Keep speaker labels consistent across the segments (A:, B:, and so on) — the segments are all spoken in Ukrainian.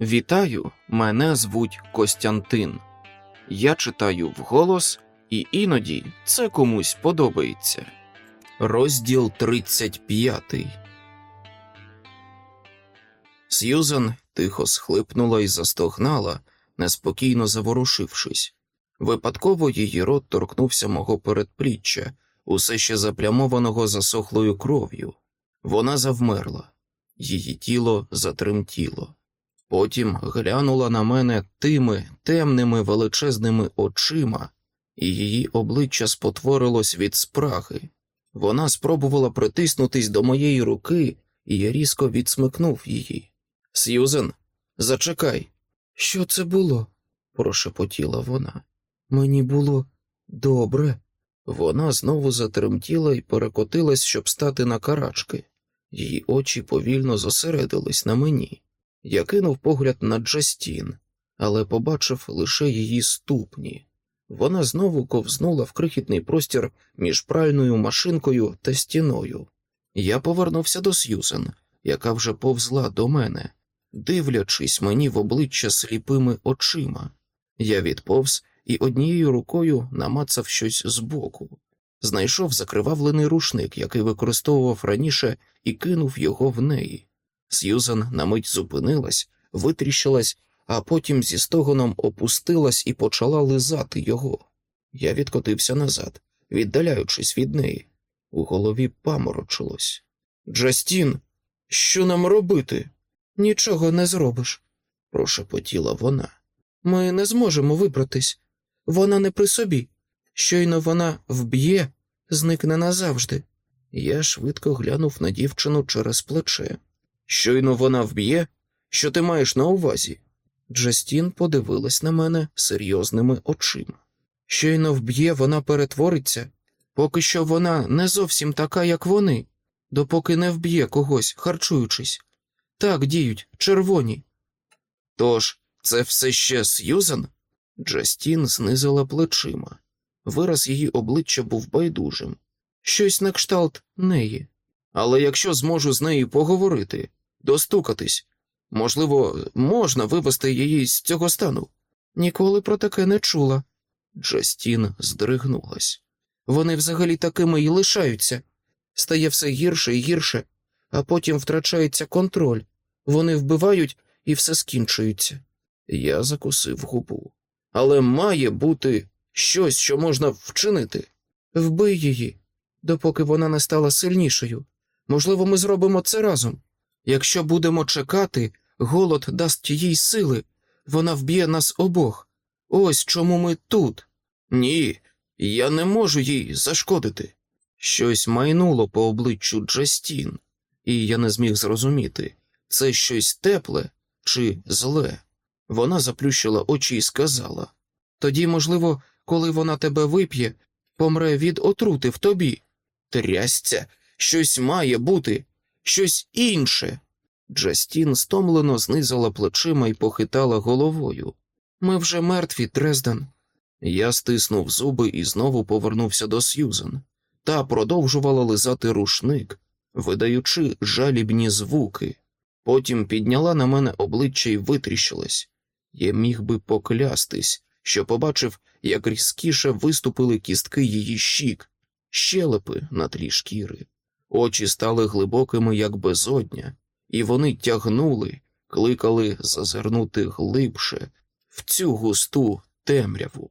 A: Вітаю, мене звуть Костянтин. Я читаю вголос, і іноді це комусь подобається. Розділ 35 Сьюзен тихо схлипнула і застогнала, неспокійно заворушившись. Випадково її рот торкнувся мого передпліччя, усе ще заплямованого засохлою кров'ю. Вона завмерла, її тіло затремтіло. Потім глянула на мене тими темними величезними очима, і її обличчя спотворилось від спраги. Вона спробувала притиснутись до моєї руки, і я різко відсмикнув її. Сьюзен, зачекай. Що це було? прошепотіла вона. Мені було добре. Вона знову затремтіла і перекотилась, щоб стати на карачки. Її очі повільно зосередились на мені. Я кинув погляд на Джастін, але побачив лише її ступні. Вона знову ковзнула в крихітний простір між пральною машинкою та стіною. Я повернувся до Сьюзен, яка вже повзла до мене, дивлячись мені в обличчя сліпими очима. Я відповз і однією рукою намацав щось збоку. Знайшов закривавлений рушник, який використовував раніше, і кинув його в неї. Сьюзан на мить зупинилась, витріщилась, а потім зі стогоном опустилась і почала лизати його. Я відкотився назад, віддаляючись від неї. У голові паморочилось. Джастін, що нам робити? Нічого не зробиш, прошепотіла вона. Ми не зможемо вибратись. Вона не при собі. Щойно вона вб'є, зникне назавжди. Я швидко глянув на дівчину через плече. Щойно вона вб'є, що ти маєш на увазі? Джастін подивилась на мене серйозними очима. Щойно вб'є, вона перетвориться, поки що вона не зовсім така, як вони, допоки не вб'є когось, харчуючись. Так діють, червоні. Тож, це все ще Сьюзан? Джастін знизила плечима. Вираз її обличчя був байдужим. Щось на кшталт неї. Але якщо зможу з нею поговорити, достукатись, можливо, можна вивести її з цього стану. Ніколи про таке не чула. Джастін здригнулась. Вони взагалі такими і лишаються. Стає все гірше і гірше, а потім втрачається контроль. Вони вбивають і все скінчується. Я закусив губу. Але має бути щось, що можна вчинити. Вбий її, допоки вона не стала сильнішою. Можливо, ми зробимо це разом. Якщо будемо чекати, голод дасть їй сили, вона вб'є нас обох. Ось чому ми тут. Ні, я не можу їй зашкодити. Щось майнуло по обличчю Джастін, і я не зміг зрозуміти, це щось тепле чи зле. Вона заплющила очі і сказала тоді, можливо, коли вона тебе вип'є, помре від отрути в тобі. Трясця, щось має бути, щось інше. Джастін стомлено знизила плечима і похитала головою. Ми вже мертві, Дрезден. Я стиснув зуби і знову повернувся до Сьюзен. Та продовжувала лизати рушник, видаючи жалібні звуки. Потім підняла на мене обличчя і витріщилась. Я міг би поклястись, що побачив, як різкіше виступили кістки її щік, щелепи на тлі шкіри. Очі стали глибокими, як безодня, і вони тягнули, кликали зазирнути глибше в цю густу темряву.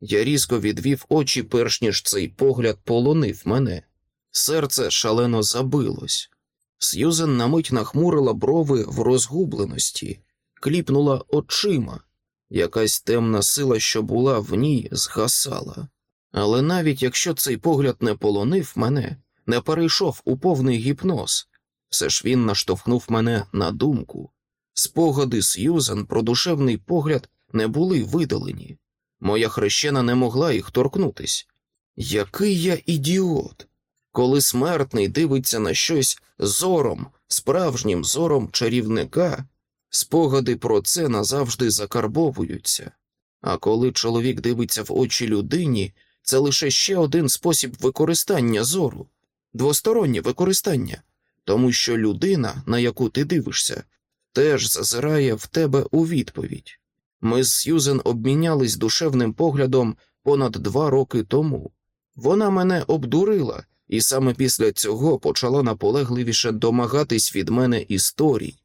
A: Я різко відвів очі, перш ніж цей погляд полонив мене. Серце шалено забилось. Сьюзен на мить нахмурила брови в розгубленості, кліпнула очима. Якась темна сила, що була в ній, згасала. Але навіть якщо цей погляд не полонив мене, не перейшов у повний гіпноз, все ж він наштовхнув мене на думку. Спогади Сьюзан про душевний погляд не були видалені. Моя хрещена не могла їх торкнутись. Який я ідіот! Коли смертний дивиться на щось зором, справжнім зором чарівника, спогади про це назавжди закарбовуються. А коли чоловік дивиться в очі людині, це лише ще один спосіб використання зору, двостороннє використання, тому що людина, на яку ти дивишся, теж зазирає в тебе у відповідь. Ми з Сьюзен обмінялись душевним поглядом понад два роки тому. Вона мене обдурила, і саме після цього почала наполегливіше домагатись від мене історій.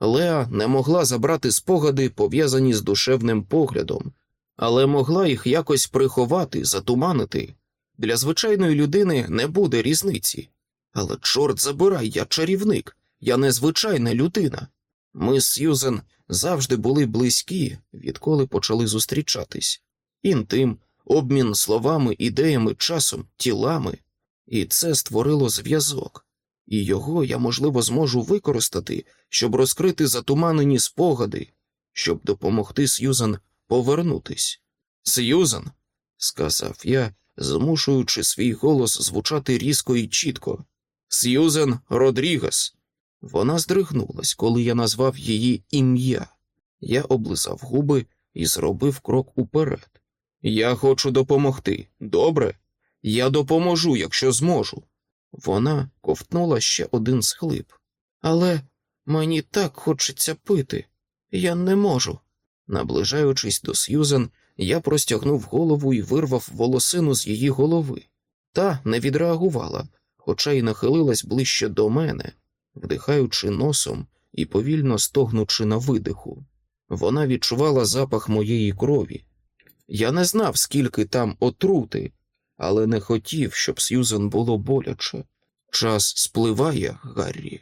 A: Леа не могла забрати спогади, пов'язані з душевним поглядом, але могла їх якось приховати, затуманити. Для звичайної людини не буде різниці. Але, чорт забирай, я чарівник, я незвичайна людина. Ми з Сьюзен завжди були близькі, відколи почали зустрічатись. Інтим, обмін словами, ідеями, часом, тілами, і це створило зв'язок, і його я, можливо, зможу використати, щоб розкрити затуманені спогади, щоб допомогти Сьюзан повернутись. Сьюзан, сказав я, змушуючи свій голос звучати різко і чітко. Сьюзен Родрігес. Вона здригнулась, коли я назвав її ім'я. Я облизав губи і зробив крок уперед. Я хочу допомогти. Добре? Я допоможу, якщо зможу. Вона ковтнула ще один схлип. Але мені так хочеться пити. Я не можу. Наближаючись до Сьюзен, я простягнув голову і вирвав волосину з її голови. Та не відреагувала, хоча й нахилилась ближче до мене, вдихаючи носом і повільно стогнучи на видиху. Вона відчувала запах моєї крові. Я не знав, скільки там отрути, але не хотів, щоб Сьюзен було боляче. Час спливає, Гаррі.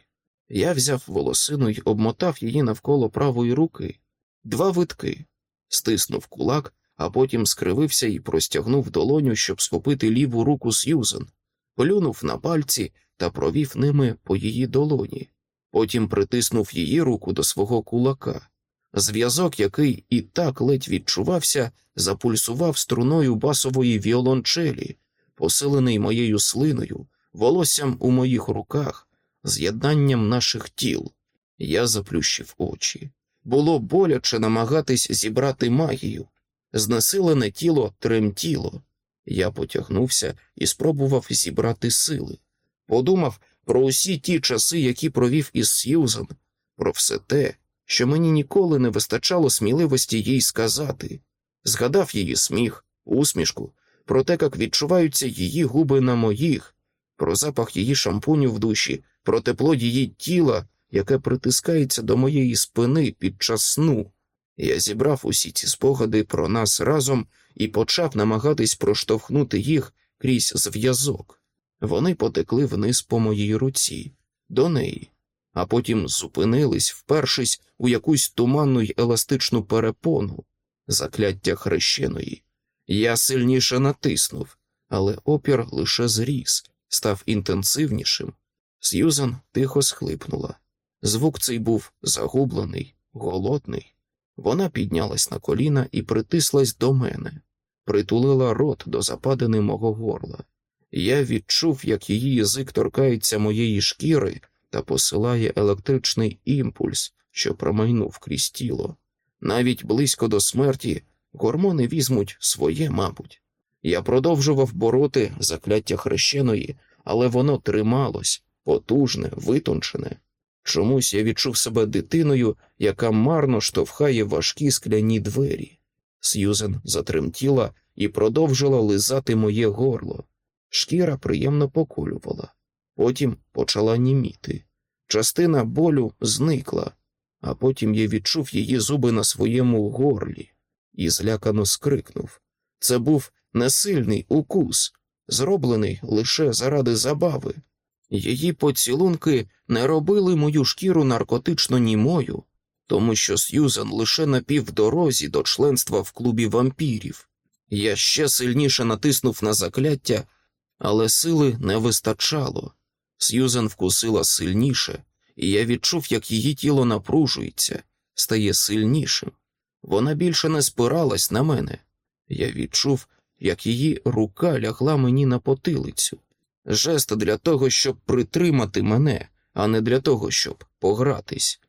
A: Я взяв волосину й обмотав її навколо правої руки, два витки, стиснув кулак, а потім скривився і простягнув долоню, щоб схопити ліву руку Сьюзен, плюнув на пальці та провів ними по її долоні, потім притиснув її руку до свого кулака. Зв'язок, який і так ледь відчувався, запульсував струною басової віолончелі, посилений моєю слиною, волоссям у моїх руках, з'єднанням наших тіл. Я заплющив очі. Було боляче намагатись зібрати магію. Знесилене тіло тремтіло. Я потягнувся і спробував зібрати сили. Подумав про усі ті часи, які провів із Сьюзан, про все те, що мені ніколи не вистачало сміливості їй сказати, згадав її сміх, усмішку, про те, як відчуваються її губи на моїх, про запах її шампуню в душі, про тепло її тіла, яке притискається до моєї спини під час сну. Я зібрав усі ці спогади про нас разом і почав намагатись проштовхнути їх крізь зв'язок. Вони потекли вниз по моїй руці, до неї, а потім зупинились, впершись у якусь туманну й еластичну перепону, закляття хрещеної. Я сильніше натиснув, але опір лише зріс, став інтенсивнішим. Сьюзан тихо схлипнула. Звук цей був загублений, голодний. Вона піднялась на коліна і притислась до мене, притулила рот до западини мого горла. Я відчув, як її язик торкається моєї шкіри та посилає електричний імпульс, що промайнув крізь тіло. Навіть близько до смерті гормони візьмуть своє, мабуть. Я продовжував бороти закляття хрещеної, але воно трималось, потужне, витончене. Чомусь я відчув себе дитиною, яка марно штовхає важкі скляні двері. Сьюзен затремтіла і продовжила лизати моє горло. Шкіра приємно поколювала, потім почала німіти. Частина болю зникла, а потім я відчув її зуби на своєму горлі і злякано скрикнув. Це був несильний укус, зроблений лише заради забави. Її поцілунки не робили мою шкіру наркотично німою, тому що Сьюзен лише на півдорозі до членства в клубі вампірів. Я ще сильніше натиснув на закляття, але сили не вистачало. Сьюзен вкусила сильніше, і я відчув, як її тіло напружується, стає сильнішим. Вона більше не спиралась на мене. Я відчув, як її рука лягла мені на потилицю. Жест для того, щоб притримати мене, а не для того, щоб погратись.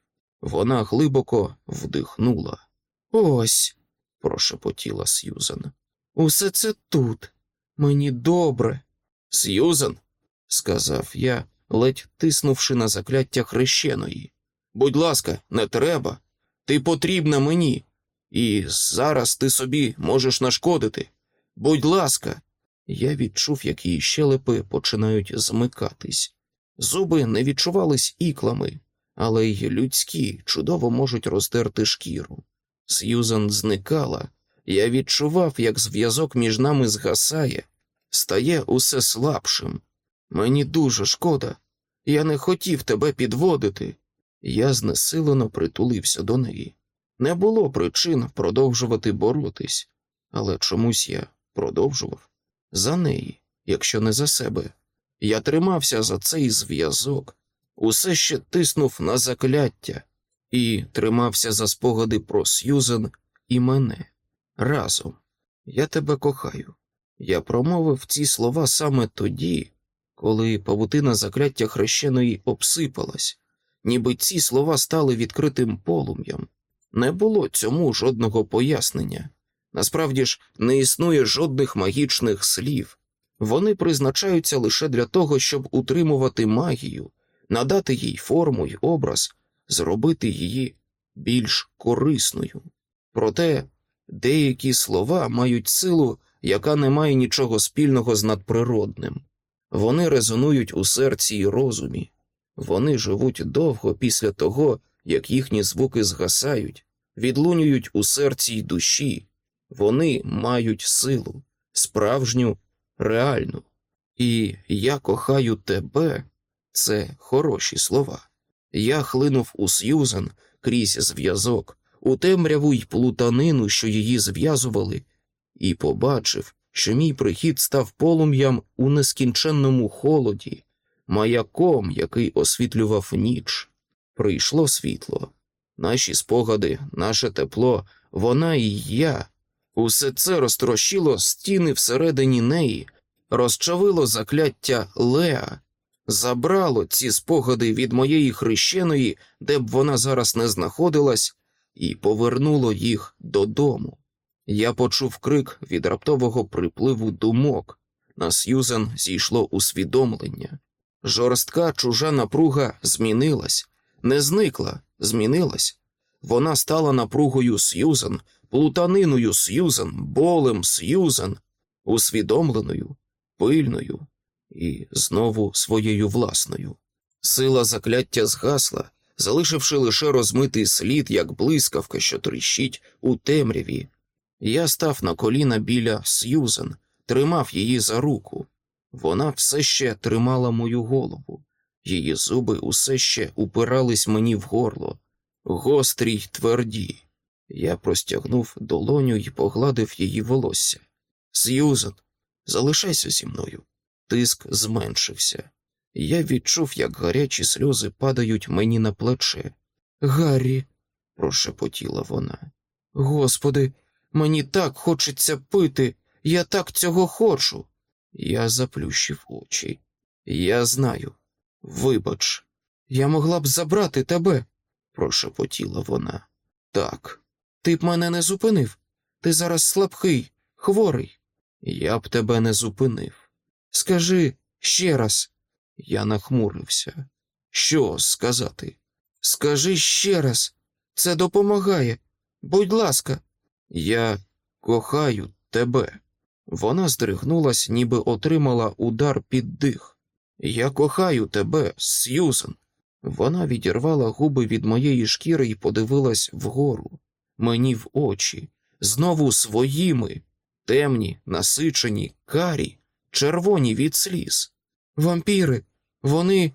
A: Вона глибоко вдихнула. Ось, прошепотіла Сьюзан. Усе це тут. Мені добре. Сьюзан, сказав я, ледь тиснувши на закляття хрещеної. Будь ласка, не треба. Ти потрібна мені, і зараз ти собі можеш нашкодити. Будь ласка, я відчув, як її щелепи починають змикатись. Зуби не відчувались іклами, але й людські чудово можуть роздерти шкіру. Сьюзан зникала, я відчував, як зв'язок між нами згасає, стає усе слабшим. Мені дуже шкода, я не хотів тебе підводити. Я знесилено притулився до неї. Не було причин продовжувати боротись, але чомусь я продовжував за неї, якщо не за себе. Я тримався за цей зв'язок, усе ще тиснув на закляття і тримався за спогади про Сьюзен і мене разом. Я тебе кохаю. Я промовив ці слова саме тоді, коли павутина закляття хрещеної обсипалась, ніби ці слова стали відкритим полум'ям. Не було цьому жодного пояснення. Насправді ж не існує жодних магічних слів. Вони призначаються лише для того, щоб утримувати магію, надати їй форму й образ, зробити її більш корисною. Проте деякі слова мають силу, яка не має нічого спільного з надприродним. Вони резонують у серці й розумі, вони живуть довго після того, як їхні звуки згасають, відлунюють у серці й душі, вони мають силу, справжню, реальну. І я кохаю тебе це хороші слова. Я хлинув у Сьюзан крізь зв'язок, у темряву й плутанину, що її зв'язували, і побачив, що мій прихід став полум'ям у нескінченному холоді, маяком, який освітлював ніч. Прийшло світло, наші спогади, наше тепло, вона і я. Усе це розтрощило стіни всередині неї, розчавило закляття Леа, забрало ці спогади від моєї хрещеної, де б вона зараз не знаходилась, і повернуло їх додому. Я почув крик від раптового припливу думок. На Сьюзен зійшло усвідомлення. Жорстка чужа напруга змінилась, не зникла, змінилась. Вона стала напругою Сьюзен, плутаниною Сьюзен, болем Сьюзен, усвідомленою, пильною і знову своєю власною. Сила закляття згасла, залишивши лише розмитий слід, як блискавка, що тріщить у темряві. Я став на коліна біля Сьюзен, тримав її за руку. Вона все ще тримала мою голову, її зуби усе ще упирались мені в горло, гострі й тверді. Я простягнув долоню і погладив її волосся. Сьюзен, залишайся зі мною. Тиск зменшився. Я відчув, як гарячі сльози падають мені на плече. Гаррі, прошепотіла вона. Господи, мені так хочеться пити, я так цього хочу. Я заплющив очі. Я знаю. Вибач, я могла б забрати тебе, прошепотіла вона. Так, ти б мене не зупинив. Ти зараз слабкий, хворий. Я б тебе не зупинив. Скажи ще раз. Я нахмурився. Що сказати? Скажи ще раз, це допомагає. Будь ласка, я кохаю тебе. Вона здригнулась, ніби отримала удар під дих. Я кохаю тебе, Сьюзен. Вона відірвала губи від моєї шкіри і подивилась вгору, мені в очі, знову своїми, темні, насичені, карі, червоні від сліз. Вампіри, вони,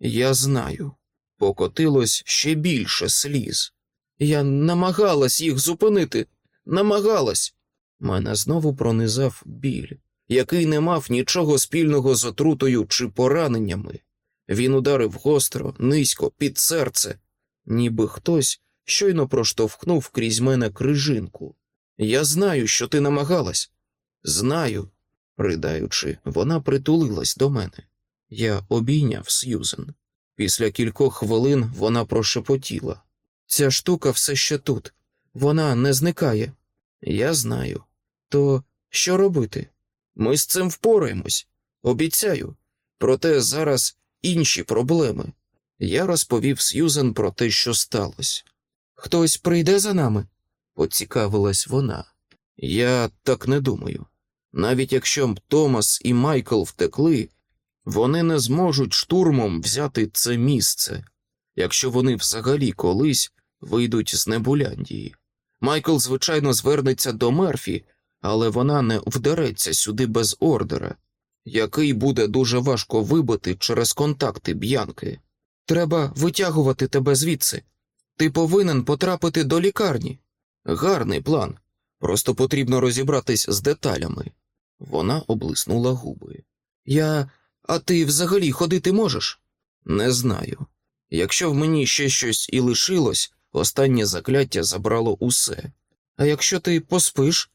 A: я знаю, покотилось ще більше сліз. Я намагалась їх зупинити, намагалась. Мене знову пронизав біль, який не мав нічого спільного з отрутою чи пораненнями. Він ударив гостро, низько, під серце, ніби хтось щойно проштовхнув крізь мене крижинку. Я знаю, що ти намагалась. Знаю, придаючи, вона притулилась до мене. Я обійняв Сьюзен. Після кількох хвилин вона прошепотіла. Ця штука все ще тут, вона не зникає. Я знаю. То що робити? Ми з цим впораємось, обіцяю. Проте зараз інші проблеми. Я розповів Сьюзен про те, що сталося. Хтось прийде за нами? поцікавилась вона. Я так не думаю. Навіть якщо б Томас і Майкл втекли, вони не зможуть штурмом взяти це місце, якщо вони взагалі колись вийдуть з Небуляндії. Майкл, звичайно, звернеться до Мерфі, але вона не вдереться сюди без ордера, який буде дуже важко вибити через контакти б'янки. Треба витягувати тебе звідси. Ти повинен потрапити до лікарні. Гарний план. Просто потрібно розібратись з деталями. Вона облиснула губи. Я. А ти взагалі ходити можеш? Не знаю. Якщо в мені ще щось і лишилось, останнє закляття забрало усе. А якщо ти поспиш,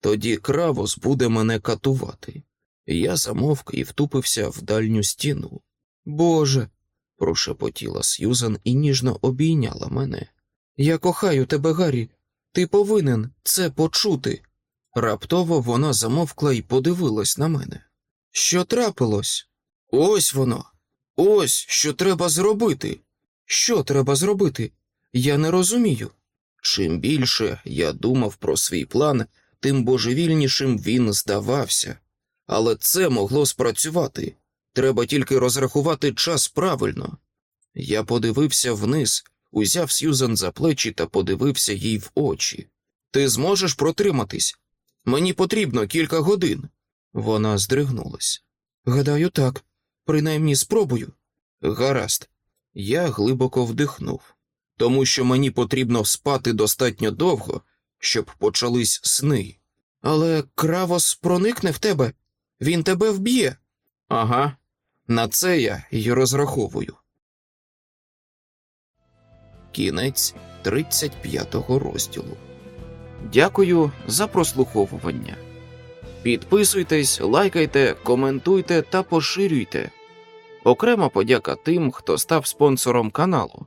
A: тоді кравос буде мене катувати. Я замовк і втупився в дальню стіну. Боже. Прошепотіла Сьюзан і ніжно обійняла мене. Я кохаю тебе, Гаррі. Ти повинен це почути. Раптово вона замовкла і подивилась на мене. Що трапилось? Ось воно. Ось що треба зробити. Що треба зробити? Я не розумію. Чим більше я думав про свій план, тим божевільнішим він здавався. Але це могло спрацювати. Треба тільки розрахувати час правильно. Я подивився вниз, узяв Сьюзен за плечі та подивився їй в очі. Ти зможеш протриматись? Мені потрібно кілька годин. Вона здригнулась. Гадаю, так, принаймні спробую. Гаразд, я глибоко вдихнув, тому що мені потрібно спати достатньо довго, щоб почались сни. Але кравос проникне в тебе, він тебе вб'є. Ага, на це я й розраховую. Кінець 35-го розділу. Дякую за прослуховування. Підписуйтесь, лайкайте, коментуйте та поширюйте. Окрема подяка тим, хто став спонсором каналу.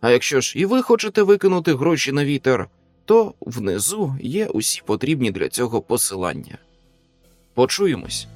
A: А якщо ж і ви хочете викинути гроші на вітер, то внизу є усі потрібні для цього посилання. Почуємось.